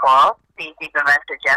call. Please leave a message